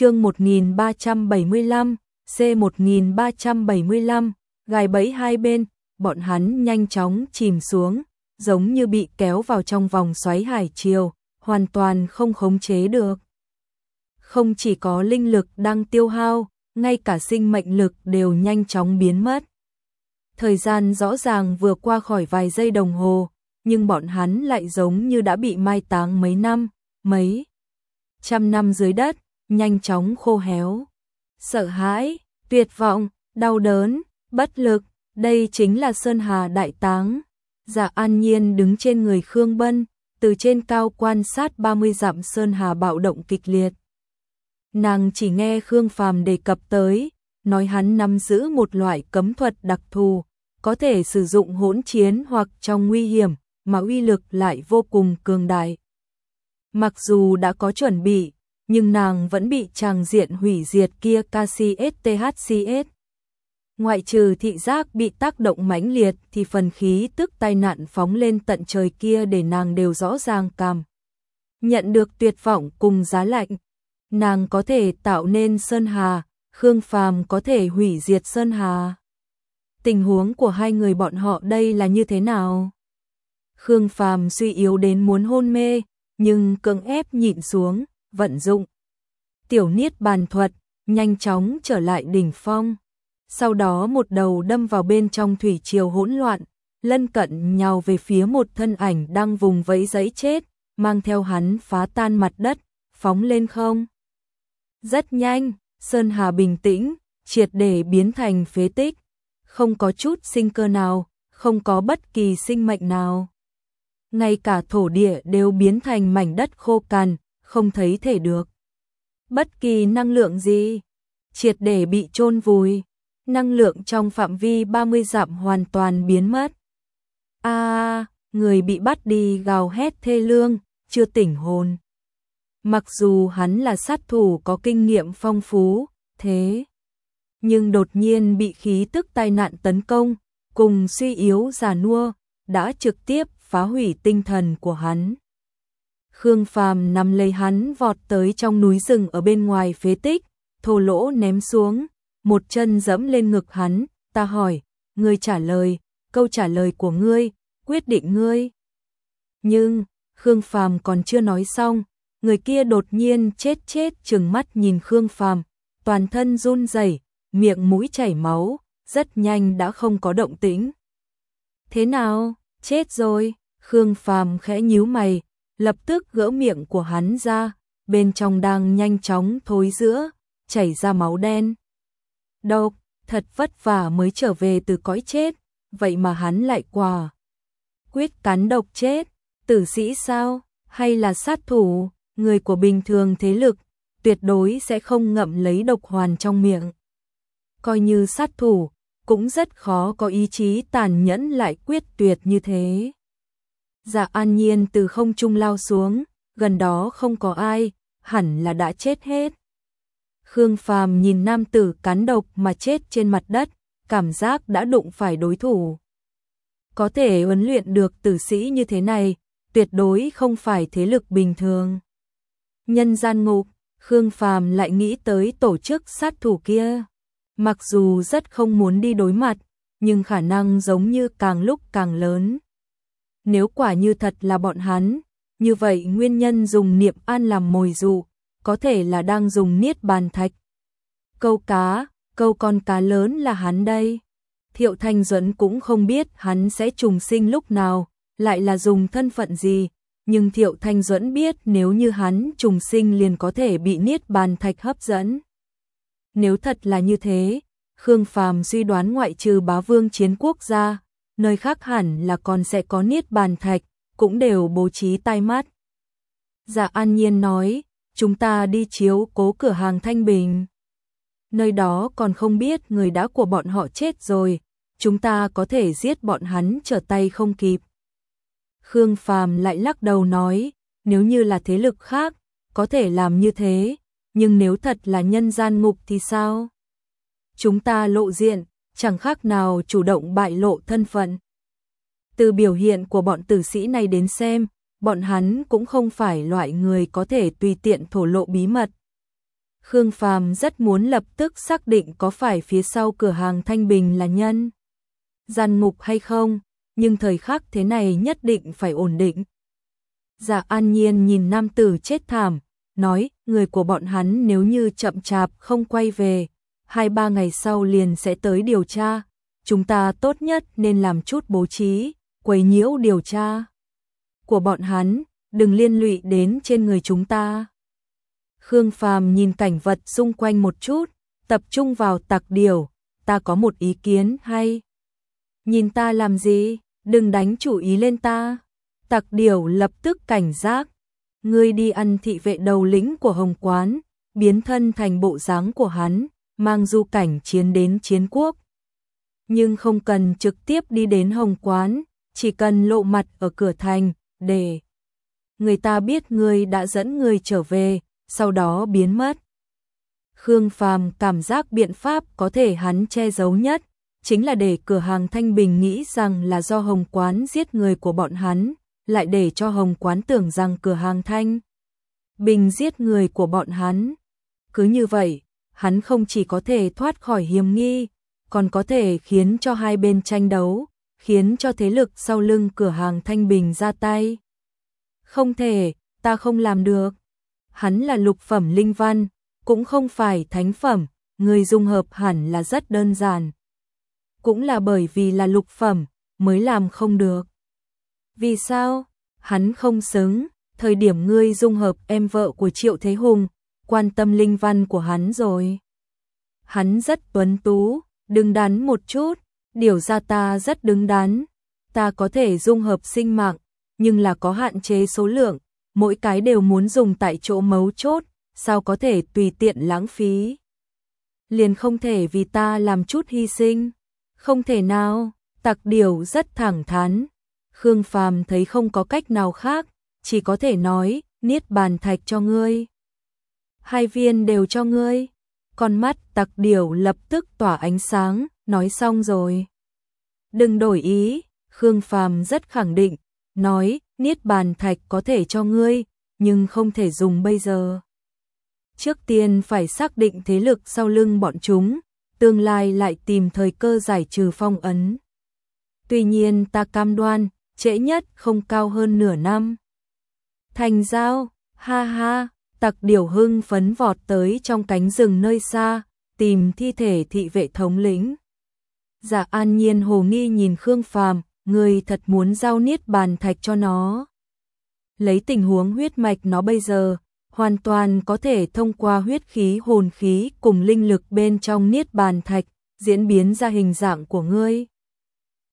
chương 1375, C1375, gài bẫy hai bên, bọn hắn nhanh chóng chìm xuống, giống như bị kéo vào trong vòng xoáy hải chiều hoàn toàn không khống chế được. Không chỉ có linh lực đang tiêu hao, ngay cả sinh mệnh lực đều nhanh chóng biến mất. Thời gian rõ ràng vừa qua khỏi vài giây đồng hồ, nhưng bọn hắn lại giống như đã bị mai táng mấy năm, mấy trăm năm dưới đất, nhanh chóng khô héo. Sợ hãi, tuyệt vọng, đau đớn, bất lực, đây chính là Sơn Hà Đại Táng. Dạ an nhiên đứng trên người Khương Bân, từ trên cao quan sát 30 dặm Sơn Hà bạo động kịch liệt. Nàng chỉ nghe Khương Phàm đề cập tới, nói hắn nắm giữ một loại cấm thuật đặc thù, có thể sử dụng hỗn chiến hoặc trong nguy hiểm, mà uy lực lại vô cùng cường đại. Mặc dù đã có chuẩn bị, nhưng nàng vẫn bị chàng diện hủy diệt kia KCSTHCS. Ngoại trừ thị giác bị tác động mãnh liệt thì phần khí tức tai nạn phóng lên tận trời kia để nàng đều rõ ràng cảm. Nhận được tuyệt vọng cùng giá lạnh, nàng có thể tạo nên Sơn Hà, Khương Phàm có thể hủy diệt Sơn Hà. Tình huống của hai người bọn họ đây là như thế nào? Khương Phàm suy yếu đến muốn hôn mê, nhưng cưỡng ép nhịn xuống, vận dụng. Tiểu niết bàn thuật, nhanh chóng trở lại đỉnh phong. Sau đó một đầu đâm vào bên trong thủy triều hỗn loạn, lân cận nhào về phía một thân ảnh đang vùng vẫy giấy chết, mang theo hắn phá tan mặt đất, phóng lên không. Rất nhanh, Sơn Hà bình tĩnh, triệt để biến thành phế tích, không có chút sinh cơ nào, không có bất kỳ sinh mệnh nào. Ngay cả thổ địa đều biến thành mảnh đất khô cằn, không thấy thể được. Bất kỳ năng lượng gì, triệt để bị chôn vùi, năng lượng trong phạm vi 30 dặm hoàn toàn biến mất. A, người bị bắt đi gào hét thê lương, chưa tỉnh hồn. Mặc dù hắn là sát thủ có kinh nghiệm phong phú, thế nhưng đột nhiên bị khí tức tai nạn tấn công, cùng suy yếu già nua, đã trực tiếp phá hủy tinh thần của hắn. Khương Phàm nằm lấy hắn vọt tới trong núi rừng ở bên ngoài phế tích, thô lỗ ném xuống, một chân dẫm lên ngực hắn, ta hỏi, ngươi trả lời, câu trả lời của ngươi, quyết định ngươi. Nhưng, Khương Phàm còn chưa nói xong, người kia đột nhiên chết chết trừng mắt nhìn Khương Phàm, toàn thân run rẩy, miệng mũi chảy máu, rất nhanh đã không có động tĩnh. Thế nào, chết rồi, Khương Phàm khẽ nhíu mày, lập tức gỡ miệng của hắn ra, bên trong đang nhanh chóng thối giữa, chảy ra máu đen. Độc, thật vất vả mới trở về từ cõi chết, vậy mà hắn lại quả. Quyết cắn độc chết, tử sĩ sao, hay là sát thủ, người của bình thường thế lực, tuyệt đối sẽ không ngậm lấy độc hoàn trong miệng. Coi như sát thủ, cũng rất khó có ý chí tàn nhẫn lại quyết tuyệt như thế. Dạ an nhiên từ không trung lao xuống, gần đó không có ai, hẳn là đã chết hết. Khương Phàm nhìn nam tử cắn độc mà chết trên mặt đất, cảm giác đã đụng phải đối thủ. Có thể huấn luyện được tử sĩ như thế này, tuyệt đối không phải thế lực bình thường. Nhân gian ngục, Khương Phàm lại nghĩ tới tổ chức sát thủ kia. Mặc dù rất không muốn đi đối mặt, nhưng khả năng giống như càng lúc càng lớn. Nếu quả như thật là bọn hắn, như vậy nguyên nhân dùng niệm an làm mồi dụ, có thể là đang dùng niết bàn thạch. Câu cá, câu con cá lớn là hắn đây. Thiệu Thanh Duẫn cũng không biết hắn sẽ trùng sinh lúc nào, lại là dùng thân phận gì, nhưng Thiệu Thanh Duẫn biết nếu như hắn trùng sinh liền có thể bị niết bàn thạch hấp dẫn. Nếu thật là như thế, Khương Phàm suy đoán ngoại trừ bá vương chiến quốc gia, nơi khác hẳn là còn sẽ có niết bàn thạch, cũng đều bố trí tai mắt. Dạ an nhiên nói, chúng ta đi chiếu cố cửa hàng Thanh Bình. Nơi đó còn không biết người đã của bọn họ chết rồi, chúng ta có thể giết bọn hắn trở tay không kịp. Khương Phàm lại lắc đầu nói, nếu như là thế lực khác, có thể làm như thế, nhưng nếu thật là nhân gian ngục thì sao? Chúng ta lộ diện, chẳng khác nào chủ động bại lộ thân phận. Từ biểu hiện của bọn tử sĩ này đến xem, bọn hắn cũng không phải loại người có thể tùy tiện thổ lộ bí mật. Khương Phàm rất muốn lập tức xác định có phải phía sau cửa hàng Thanh Bình là nhân gian ngục hay không, nhưng thời khắc thế này nhất định phải ổn định. Dạ an nhiên nhìn nam tử chết thảm, nói, người của bọn hắn nếu như chậm chạp không quay về, hai ba ngày sau liền sẽ tới điều tra, chúng ta tốt nhất nên làm chút bố trí, quấy nhiễu điều tra của bọn hắn, đừng liên lụy đến trên người chúng ta. Khương Phàm nhìn cảnh vật xung quanh một chút, tập trung vào tặc điều, ta có một ý kiến hay. Nhìn ta làm gì, đừng đánh chủ ý lên ta. Tặc điều lập tức cảnh giác. Ngươi đi ăn thị vệ đầu lĩnh của Hồng Quán, biến thân thành bộ dáng của hắn, mang du cảnh chiến đến chiến quốc. Nhưng không cần trực tiếp đi đến Hồng Quán, chỉ cần lộ mặt ở cửa thành, để người ta biết ngươi đã dẫn người trở về, sau đó biến mất. Khương Phàm cảm giác biện pháp có thể hắn che giấu nhất, chính là để cửa hàng Thanh Bình nghĩ rằng là do Hồng Quán giết người của bọn hắn, lại để cho Hồng Quán tưởng rằng cửa hàng Thanh Bình giết người của bọn hắn. Cứ như vậy, hắn không chỉ có thể thoát khỏi hiểm nghi, còn có thể khiến cho hai bên tranh đấu, khiến cho thế lực sau lưng cửa hàng Thanh Bình ra tay. Không thể, ta không làm được. Hắn là lục phẩm linh văn, cũng không phải thánh phẩm, người dung hợp hẳn là rất đơn giản. Cũng là bởi vì là lục phẩm, mới làm không được. Vì sao? Hắn không xứng, thời điểm ngươi dung hợp em vợ của Triệu Thế Hùng, quan tâm linh văn của hắn rồi. Hắn rất tuấn tú, đứng đắn một chút, điều ra ta rất đứng đắn. Ta có thể dung hợp sinh mạng, nhưng là có hạn chế số lượng, mỗi cái đều muốn dùng tại chỗ mấu chốt, sao có thể tùy tiện lãng phí. Liền không thể vì ta làm chút hy sinh, không thể nào, tặc điều rất thẳng thắn. Khương Phàm thấy không có cách nào khác, chỉ có thể nói, niết bàn thạch cho ngươi. Hai viên đều cho ngươi. Con mắt tặc điều lập tức tỏa ánh sáng, nói xong rồi. Đừng đổi ý, Khương Phàm rất khẳng định, nói, niết bàn thạch có thể cho ngươi, nhưng không thể dùng bây giờ. Trước tiên phải xác định thế lực sau lưng bọn chúng, tương lai lại tìm thời cơ giải trừ phong ấn. Tuy nhiên ta cam đoan, trễ nhất không cao hơn nửa năm. Thành giao, ha ha, tặc điều hưng phấn vọt tới trong cánh rừng nơi xa, tìm thi thể thị vệ thống lĩnh. Dạ an nhiên hồ nghi nhìn Khương Phàm, người thật muốn giao niết bàn thạch cho nó. Lấy tình huống huyết mạch nó bây giờ, hoàn toàn có thể thông qua huyết khí hồn khí cùng linh lực bên trong niết bàn thạch, diễn biến ra hình dạng của ngươi.